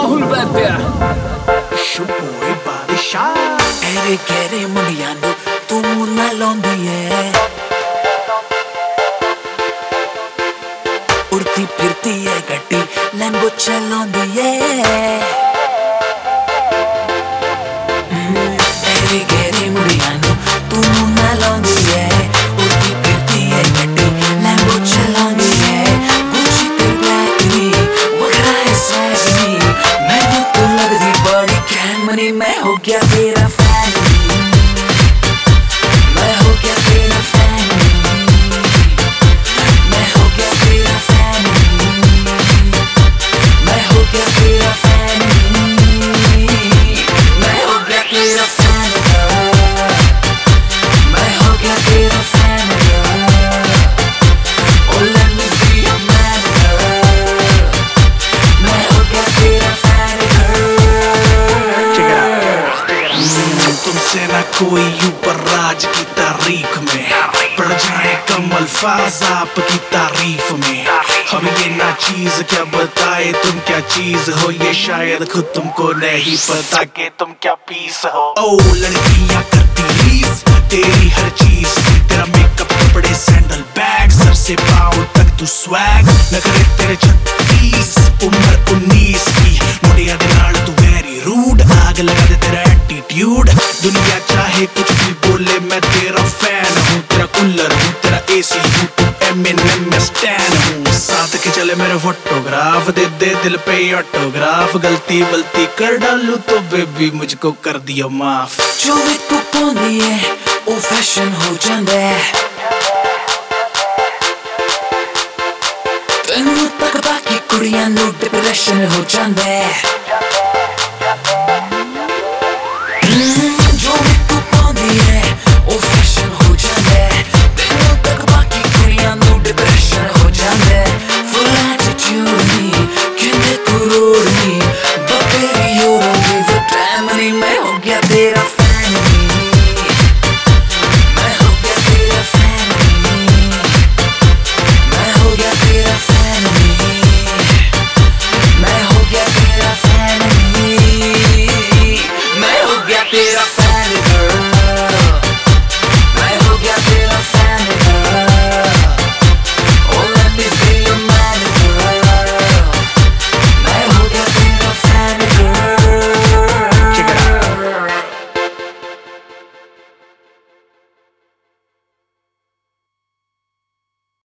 राहुल वैद्य। शुभोए बादशाह अरे कहरे मुंडिया नु तू मुन्ना लौंदी है उड़ती फिरती है गड्डी लैम्बो चलौंदी है get it up. ना कोई ऊपर राज की तारीख में। पड़ जाए कम अल्फाज आपकी तारीफ़ में। हम ये ना चीज़ क्या बताए तुम क्या चीज़ हो? ये शायद खुद तुमको नहीं पता कि तुम क्या पीस हो। ओ, लड़कियाँ करती रीस, तेरी हर चीज़। तेरा मेकअप कपड़े सैंडल बैग सर से पाँव तक तू स्वैग न करे तेरे दुनिया चाहे कुछ भी बोले मैं तेरा फैन हूँ तेरा कूलर हूँ तेरा एसी हूँ तू एमिनेम मैं स्टैन हूँ साथ के चले मेरे फोटोग्राफ दे दे दिल पे ऑटोग्राफ गलती वलती कर डालू तो बेबी मुझको कर दियो माफ ਜੋ ਵੀ ਤੂੰ ਪਾਉਂਦੀ ਐ ਉਹ ਫੈਸ਼ਨ ਹੋ ਜਾਂਦਾ ਹੈ ਤੈਨੂੰ ਤੱਕ ਬਾਕੀ ਕੁੜੀਆਂ ਨੂੰ ਡਿਪਰੈਸ਼ਨ ਹੋ ਜਾਂਦਾ ਹੈ